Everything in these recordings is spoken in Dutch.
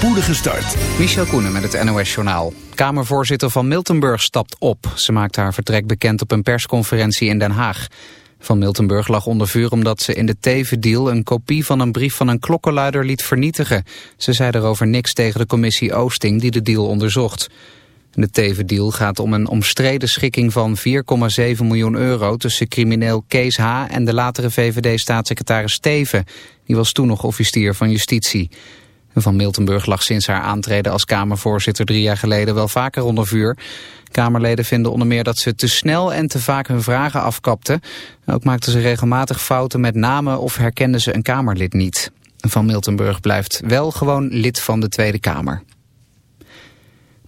spoedige start. Michel Koenen met het NOS-journaal. Kamervoorzitter van Miltenburg stapt op. Ze maakte haar vertrek bekend op een persconferentie in Den Haag. Van Miltenburg lag onder vuur omdat ze in de Teven-deal... een kopie van een brief van een klokkenluider liet vernietigen. Ze zei erover niks tegen de commissie Oosting die de deal onderzocht. De Teven-deal gaat om een omstreden schikking van 4,7 miljoen euro... tussen crimineel Kees H. en de latere VVD-staatssecretaris Teven. Die was toen nog officier van justitie. Van Miltenburg lag sinds haar aantreden als Kamervoorzitter drie jaar geleden wel vaker onder vuur. Kamerleden vinden onder meer dat ze te snel en te vaak hun vragen afkapte. Ook maakten ze regelmatig fouten met namen of herkenden ze een Kamerlid niet. Van Miltenburg blijft wel gewoon lid van de Tweede Kamer.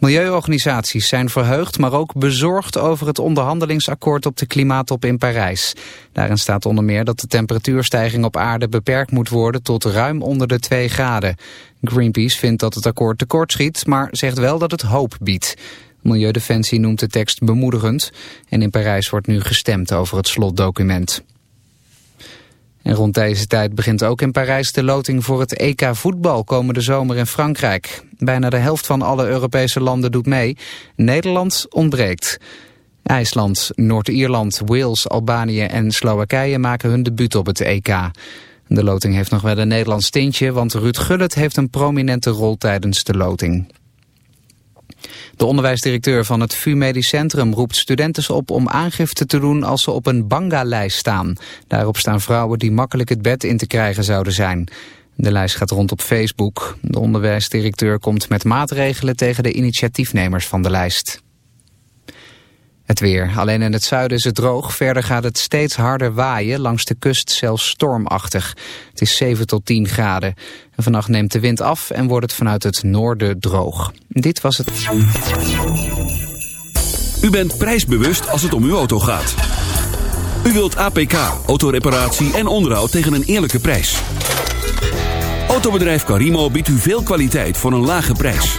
Milieuorganisaties zijn verheugd, maar ook bezorgd over het onderhandelingsakkoord op de klimaattop in Parijs. Daarin staat onder meer dat de temperatuurstijging op aarde beperkt moet worden tot ruim onder de 2 graden. Greenpeace vindt dat het akkoord tekortschiet, maar zegt wel dat het hoop biedt. Milieudefensie noemt de tekst bemoedigend en in Parijs wordt nu gestemd over het slotdocument. En rond deze tijd begint ook in Parijs de loting voor het EK voetbal komende zomer in Frankrijk. Bijna de helft van alle Europese landen doet mee. Nederland ontbreekt. IJsland, Noord-Ierland, Wales, Albanië en Slowakije maken hun debuut op het EK. De loting heeft nog wel een Nederlands tintje, want Ruud Gullit heeft een prominente rol tijdens de loting. De onderwijsdirecteur van het VU Medisch Centrum roept studenten op om aangifte te doen als ze op een banga-lijst staan. Daarop staan vrouwen die makkelijk het bed in te krijgen zouden zijn. De lijst gaat rond op Facebook. De onderwijsdirecteur komt met maatregelen tegen de initiatiefnemers van de lijst. Het weer. Alleen in het zuiden is het droog. Verder gaat het steeds harder waaien. Langs de kust zelfs stormachtig. Het is 7 tot 10 graden. En vannacht neemt de wind af en wordt het vanuit het noorden droog. Dit was het. U bent prijsbewust als het om uw auto gaat. U wilt APK, autoreparatie en onderhoud tegen een eerlijke prijs. Autobedrijf Carimo biedt u veel kwaliteit voor een lage prijs.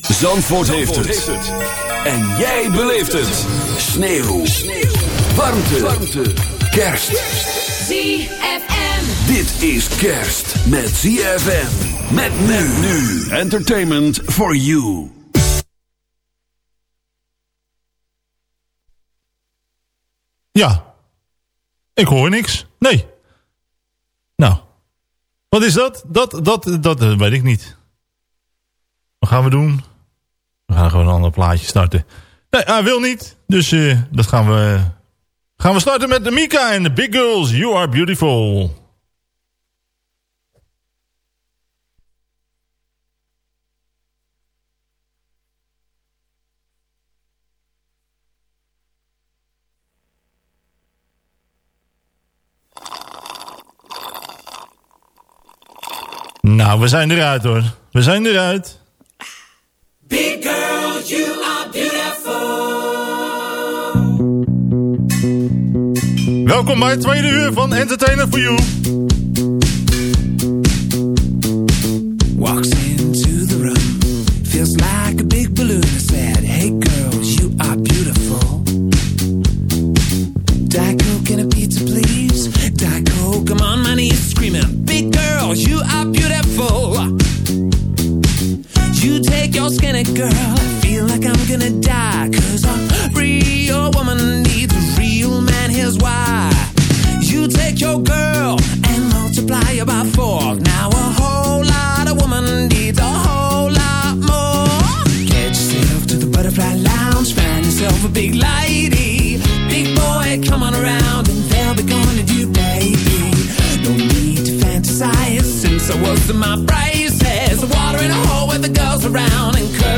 Zandvoort, heeft, het. En jij beleeft het. Sneeuw. Warmte. Warmte. Kerst. ZFM. Dit is kerst met ZFM. Met men nu. Entertainment for you. Ja. Ik hoor niks. Nee. Nou. Wat is dat? Dat, dat, dat, eh, weet ik niet. Wat gaan we doen? We gaan gewoon een ander plaatje starten. Nee, hij wil niet. Dus uh, dat gaan we, gaan we starten met de Mika en de Big Girls. You are beautiful. Nou, we zijn eruit hoor. We zijn eruit. Welkom bij het tweede uur van Entertainer for You.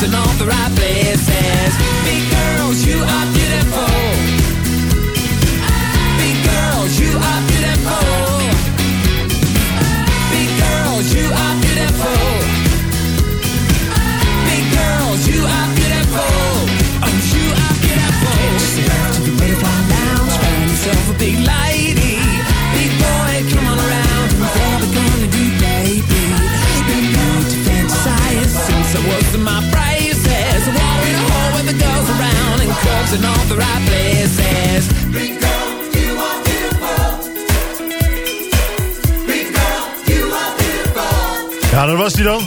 Rising off the right Ja, dat was hij dan.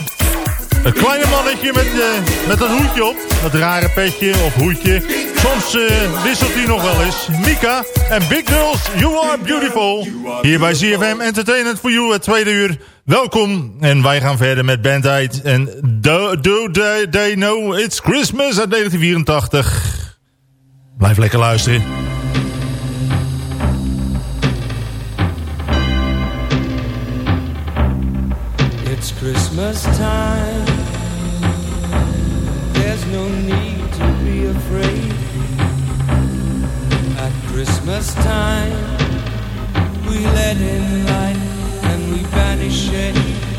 Het kleine mannetje met, eh, met dat hoedje op. Dat rare petje of hoedje. Soms eh, wisselt hij nog wel eens. Mika en Big Girls, You Are Beautiful. Hier bij ZFM Entertainment for You, het tweede uur. Welkom. En wij gaan verder met Band Aid. En do, do, do, They Know It's Christmas uit 1984. Blijf lekker luisteren. It's Christmas time. There's no need to be afraid. At Christmas time, we let in light and we banish shade.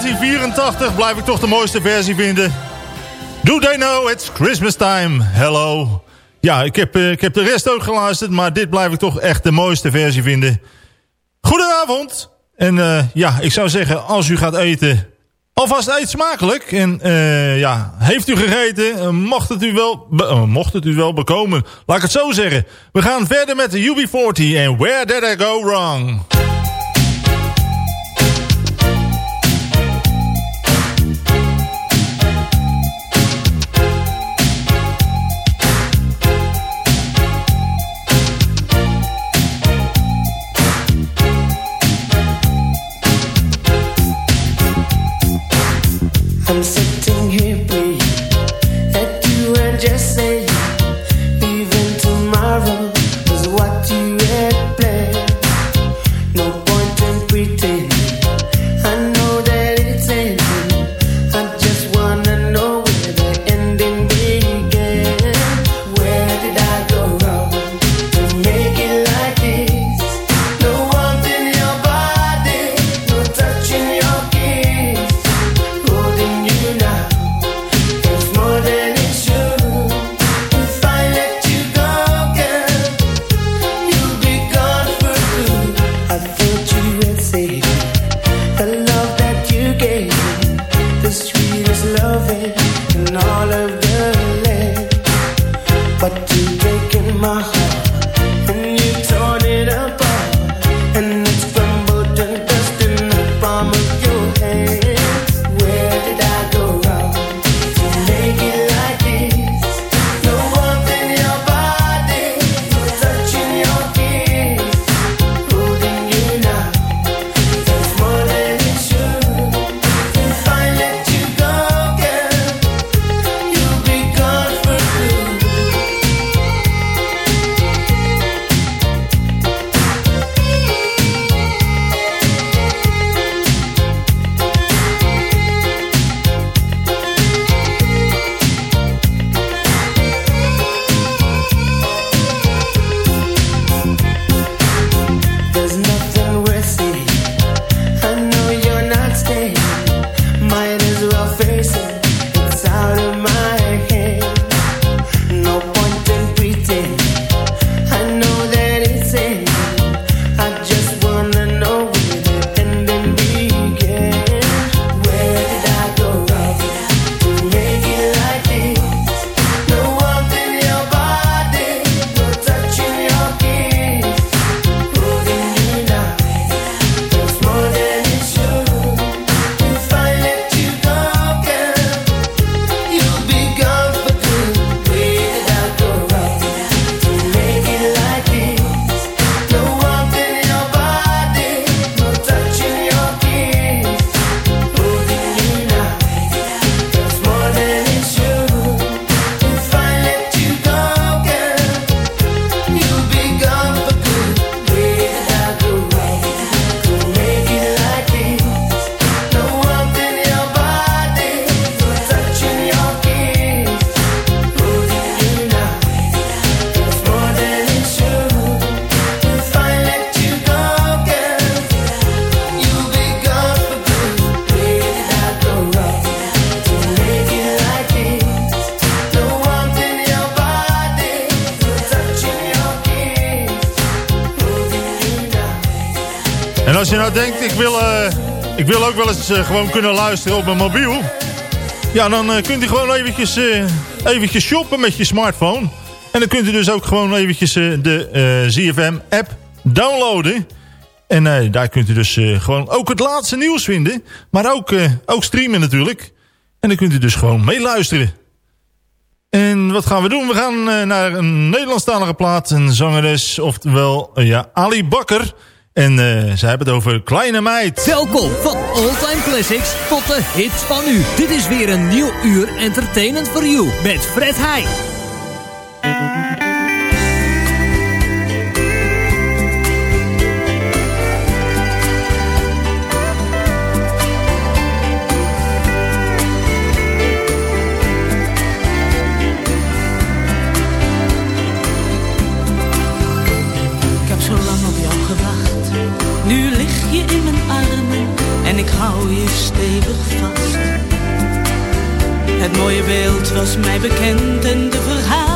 1984 blijf ik toch de mooiste versie vinden. Do they know it's Christmas time? Hello. Ja, ik heb, eh, ik heb de rest ook geluisterd, maar dit blijf ik toch echt de mooiste versie vinden. Goedenavond. En eh, ja, ik zou zeggen, als u gaat eten, alvast eet smakelijk. En eh, ja, heeft u gegeten, mocht, het u wel mocht het u wel bekomen. Laat ik het zo zeggen. We gaan verder met de UB40 en Where Did I Go Wrong? Wil, eh, ik wil ook wel eens eh, gewoon kunnen luisteren op mijn mobiel. Ja, dan eh, kunt u gewoon eventjes, eventjes shoppen met je smartphone. En dan kunt u dus ook gewoon eventjes de ZFM-app downloaden. En eh, daar kunt u dus gewoon ook het laatste nieuws vinden. Maar ook, ook streamen natuurlijk. En dan kunt u dus gewoon meeluisteren. En wat gaan we doen? We gaan naar een Nederlandstalige plaat. Een zangeres, oftewel ja, Ali Bakker. En eh zij hebben het over Kleine Meid. Welkom van All-Time Classics tot de hits van nu. Dit is weer een nieuw uur Entertainment for You met Fred Heij. ik hou je stevig vast. Het mooie beeld was mij bekend en de verhaal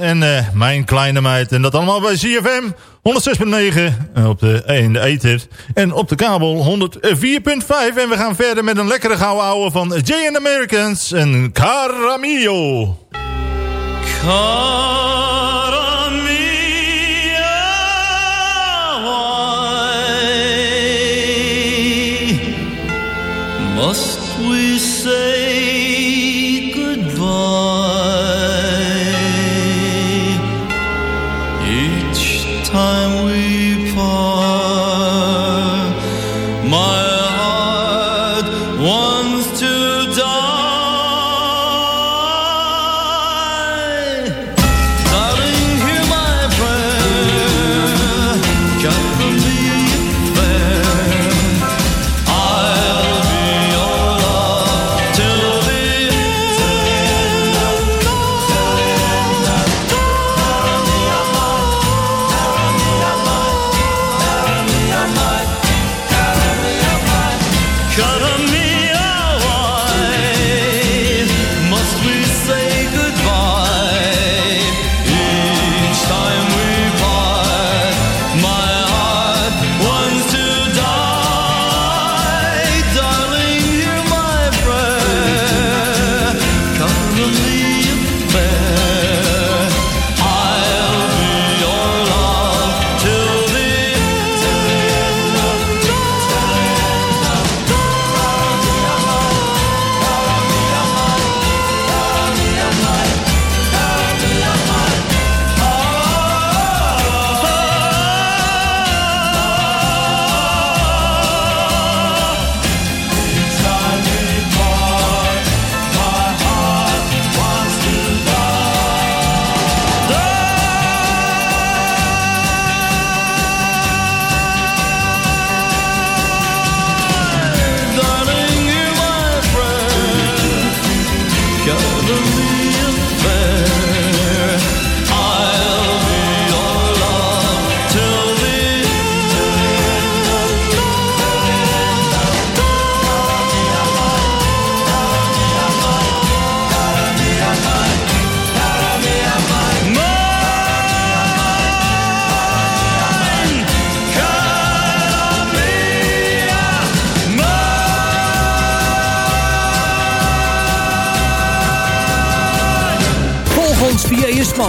En eh, Mijn Kleine Meid. En dat allemaal bij ZFM 106.9 eh, op de, eh, in de ether. En op de kabel 104.5. En we gaan verder met een lekkere gouden ouwe van Jay and Americans en Caramillo. Car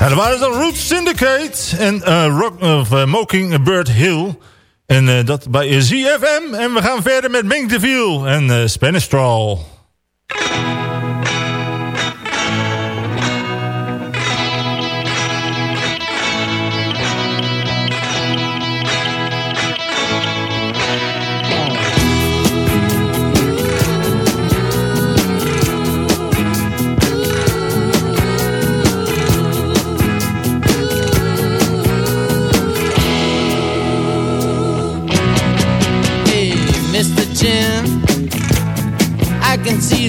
En waren de Roots Syndicate en uh, Rock, uh, Mockingbird Hill. En eh, dat bij ZFM. En we gaan verder met Mink en Spanish Troll.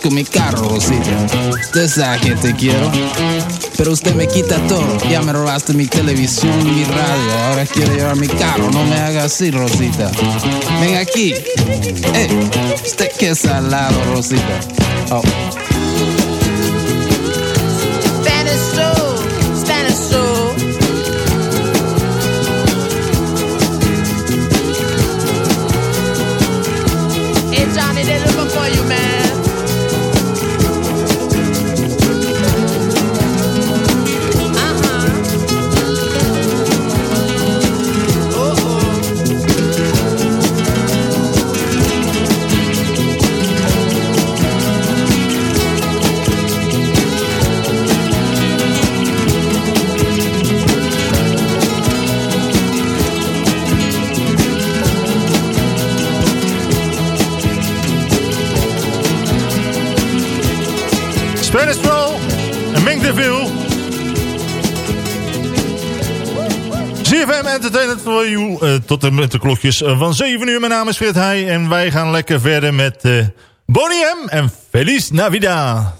¿Dónde vas con mi carro, Rosita? Usted sabe que te quiero, pero usted me quita todo. Ya me robaste mi televisión mi radio. Ahora quiere llevar mi carro. No me haga así, Rosita. Ven aquí. Eh, usted que es salado, Rosita. Oh. Tot en de klokjes eh, van 7 uur. Mijn naam is Frit Heij. En wij gaan lekker verder met eh Bonnie M. En Feliz Navidad.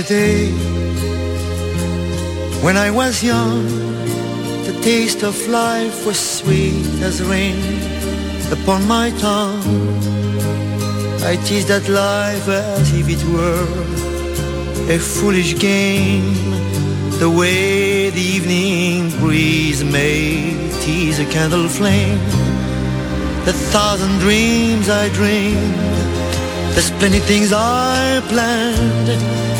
Yesterday, when I was young, the taste of life was sweet as rain upon my tongue. I teased at life as if it were a foolish game, the way the evening breeze may tease a candle flame. The thousand dreams I dreamed, the splendid things I planned,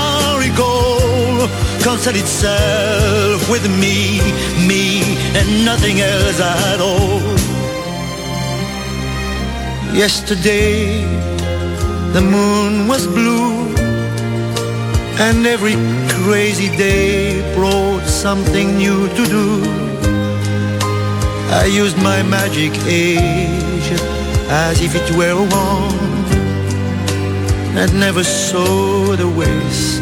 recall concerned itself with me, me, and nothing else at all. Yesterday, the moon was blue, and every crazy day brought something new to do. I used my magic age as if it were a wand, and never saw the waste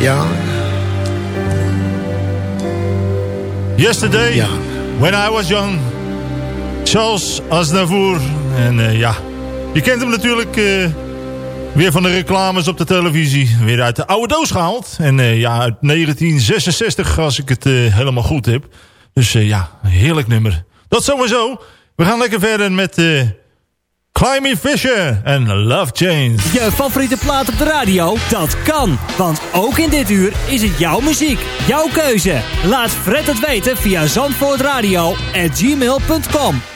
young. Yesterday, When I Was Young. Charles Aznavour. En eh, ja, je kent hem natuurlijk eh, weer van de reclames op de televisie. Weer uit de oude doos gehaald. En eh, ja, uit 1966 als ik het helemaal goed heb. Dus ja, een heerlijk nummer. Dat sowieso. We gaan lekker verder met Climby Fisher en Love Chains. Je favoriete plaat op de radio? Dat kan, want ook in dit uur is het jouw muziek, jouw keuze. Laat Fred het weten via zandvoortradio@gmail.com.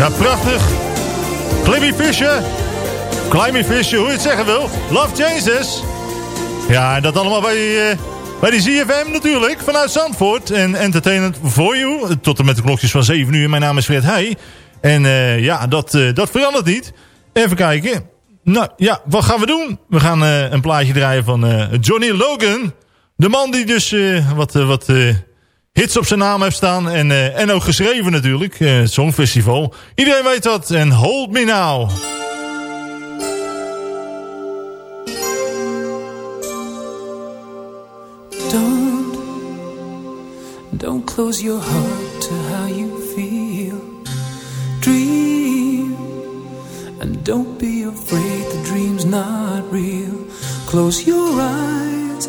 Ja, prachtig. Climby Fisher. Climby Fisher, hoe je het zeggen wil. Love Jesus. Ja, en dat allemaal bij, eh, bij de ZFM natuurlijk. Vanuit Zandvoort. En Entertainment for You. Tot en met de klokjes van 7 uur. Mijn naam is Fred Heij. En eh, ja, dat, eh, dat verandert niet. Even kijken. Nou ja, wat gaan we doen? We gaan een plaatje draaien van Johnny Logan. De man die dus wat, wat hits op zijn naam heeft staan. En, eh, en ook geschreven natuurlijk. eh, het Songfestival. Iedereen weet dat. En Hold Me Now. Don't, don't close your heart to how you feel. Dream, and don't be afraid the dream's not real. Close your eyes,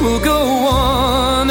will go on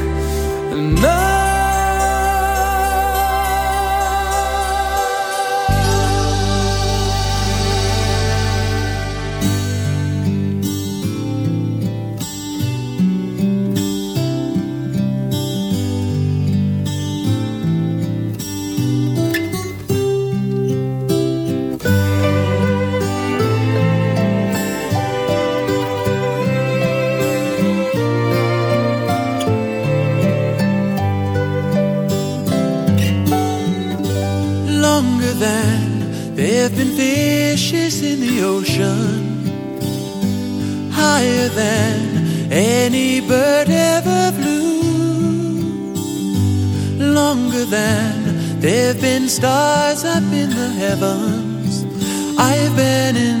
than any bird ever flew, longer than there have been stars up in the heavens. I've been in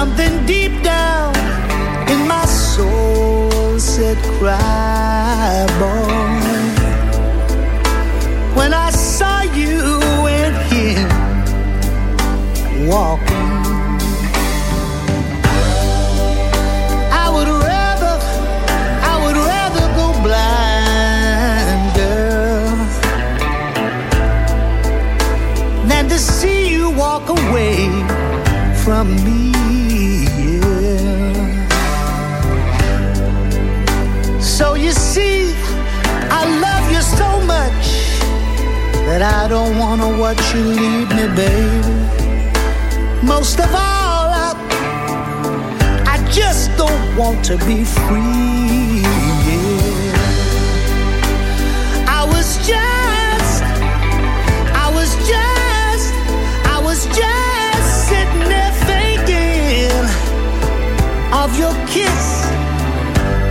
Something deep down in my soul said, Cry, boy. When I saw you and him walking, I would rather, I would rather go blind, girl, than to see you walk away from me. I don't wanna watch you leave me, baby. Most of all, I, I just don't want to be free. yeah. I was just, I was just, I was just sitting there thinking of your kiss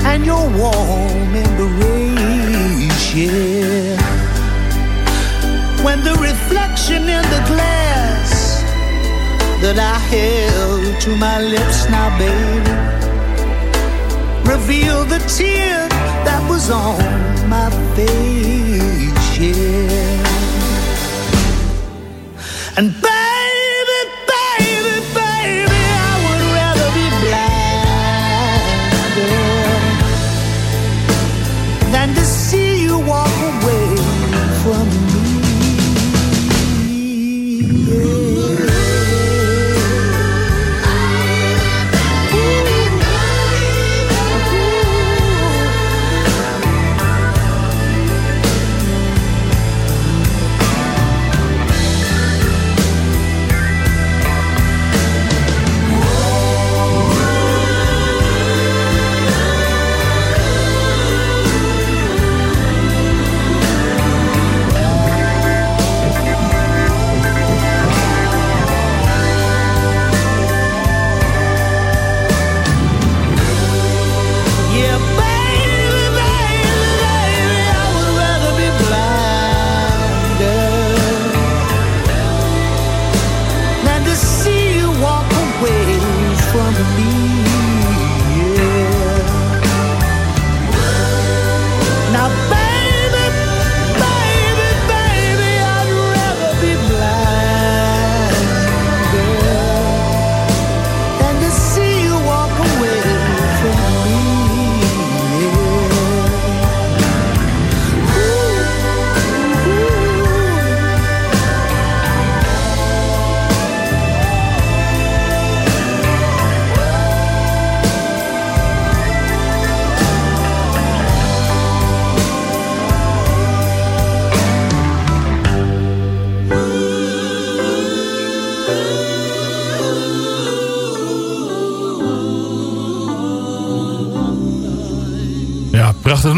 and your warm embrace, yeah. That I held to my lips now, baby, Reveal the tear that was on my face, yeah. And baby,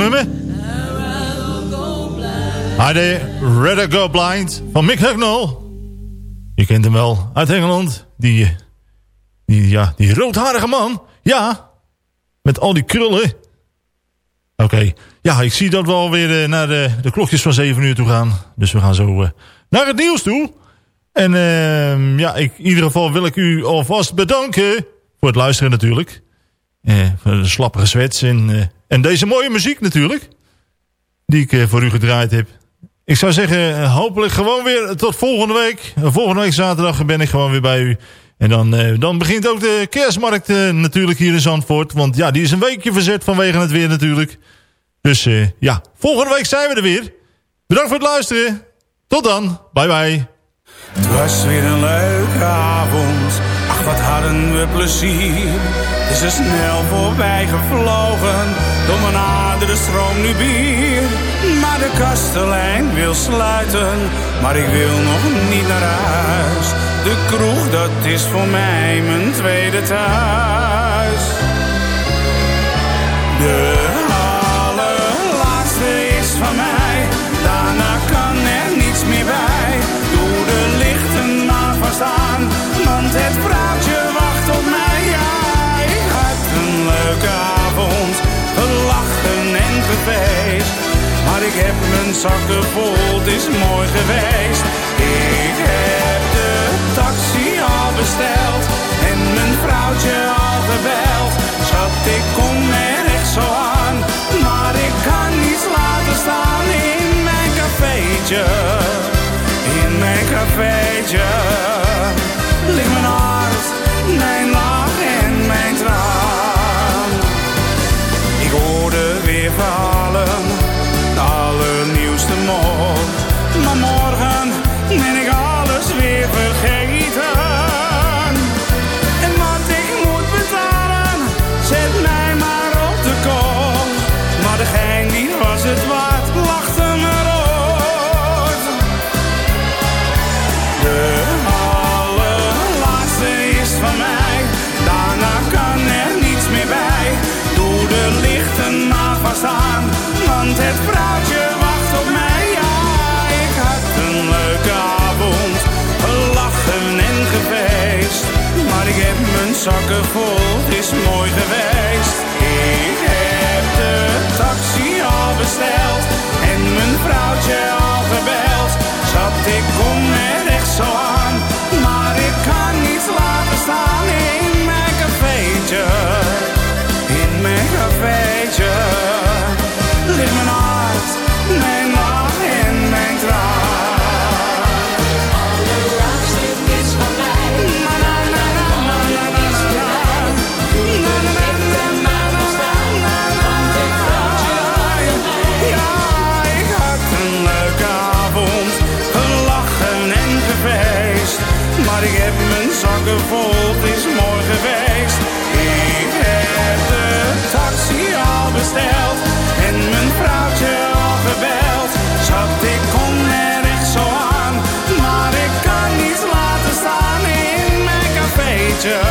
Nummer. Rather Go Blind van Mick Hucknall. Je kent hem wel uit Engeland. Die, die, ja, die roodharige man. Ja, met al die krullen. Oké, ja, ik zie dat we alweer eh, naar de, de klokjes van 7 uur toe gaan. Dus we gaan zo eh, naar het nieuws toe. En ehm, ja, ik, in ieder geval wil ik u alvast bedanken voor het luisteren natuurlijk. Eh, de slappige zwets en, eh, en deze mooie muziek natuurlijk. Die ik eh, voor u gedraaid heb. Ik zou zeggen, eh, hopelijk gewoon weer tot volgende week. Eh, Volgende week zaterdag ben ik gewoon weer bij u. En dan, eh, dan begint ook de kerstmarkt eh, natuurlijk hier in Zandvoort. Want ja, die is een weekje verzet vanwege het weer natuurlijk. Dus eh, ja, volgende week zijn we er weer. Bedankt voor het luisteren. Tot dan. Bye bye. Het was weer een leuke avond, we plezier. Het is er snel voorbij gevlogen, door mijn aderen stroom nu bier. Maar de kastelein wil sluiten, maar ik wil nog niet naar huis. De kroeg, dat is voor mij mijn tweede thuis. De allerlaatste is van mij, daarna kan er niets meer bij. Doe de lichten maar vast aan, leuke avond, gelachen en gefeest. Maar ik heb mijn zak vol, is mooi geweest. Ik heb de taxi al besteld en mijn vrouwtje al gebeld. Schat, ik kom er echt zo aan, maar ik kan niet laten staan in mijn cafeetje. In mijn cafeetje ligt mijn hart, mijn. De allernieuwste mop. Maar morgen ben ik alles weer vergeten. Het is mooi geweest. Ik heb de taxi al besteld en mijn vrouwtje al gebeld. Schat, ik kom er echt zo aan, maar ik kan niet laten staan in mijn cafeetje.